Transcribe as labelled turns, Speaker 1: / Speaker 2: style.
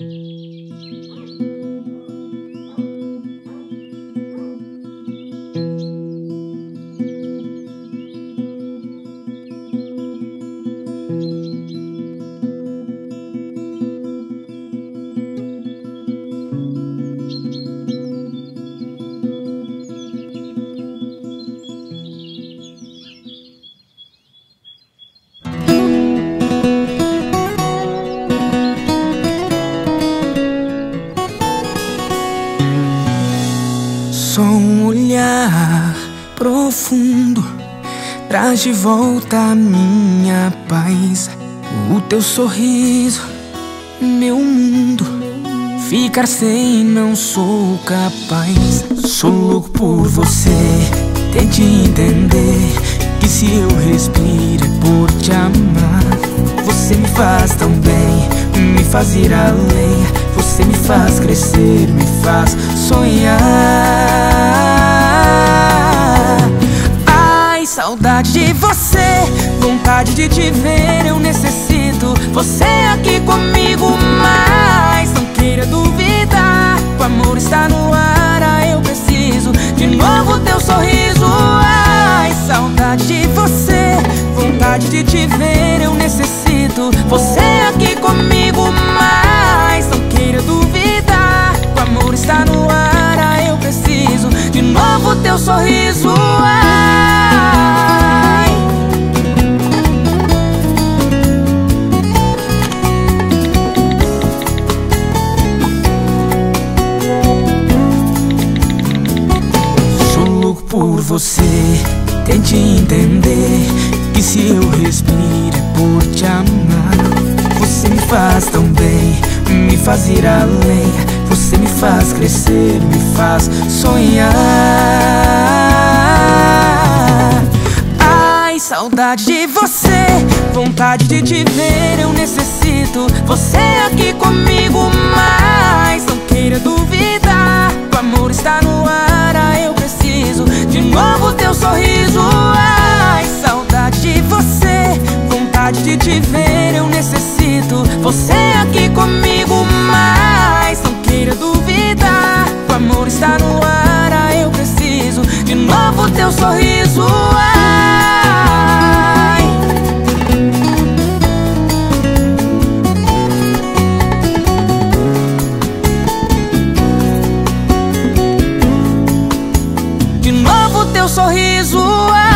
Speaker 1: Mm-hmm. Só um olhar profundo traz de volta a minha paz. O teu sorriso, meu mundo. Ficar sem não sou capaz. Sou louco por você. Tente entender que se eu respiro é por te amar. Você me faz tão bem, me faz ir além. Você me faz crescer, me faz sonhar. Você, vontade de te ver, eu necessito Você aqui comigo, mas não queira duvidar. O amor está no ar, ah, eu preciso De novo teu sorriso, ai Saudade de você, vontade de te ver, eu necessito Você aqui comigo, mas não queira duvidar. O amor está no ar, ah, eu preciso De novo teu sorriso, você. Tente entender que se eu respiro é por te amar. Você me faz tão bem, me faz ir além. Você me faz crescer, me faz sonhar. Ai, saudade de você, vontade de te ver, eu necessito. Você aqui comigo, seu sorriso Ai, saudade de você Vontade de te ver, eu necessito Você aqui comigo, mas não queira duvidar O amor está no ar, ah, eu preciso De novo teu sorriso. sorriso é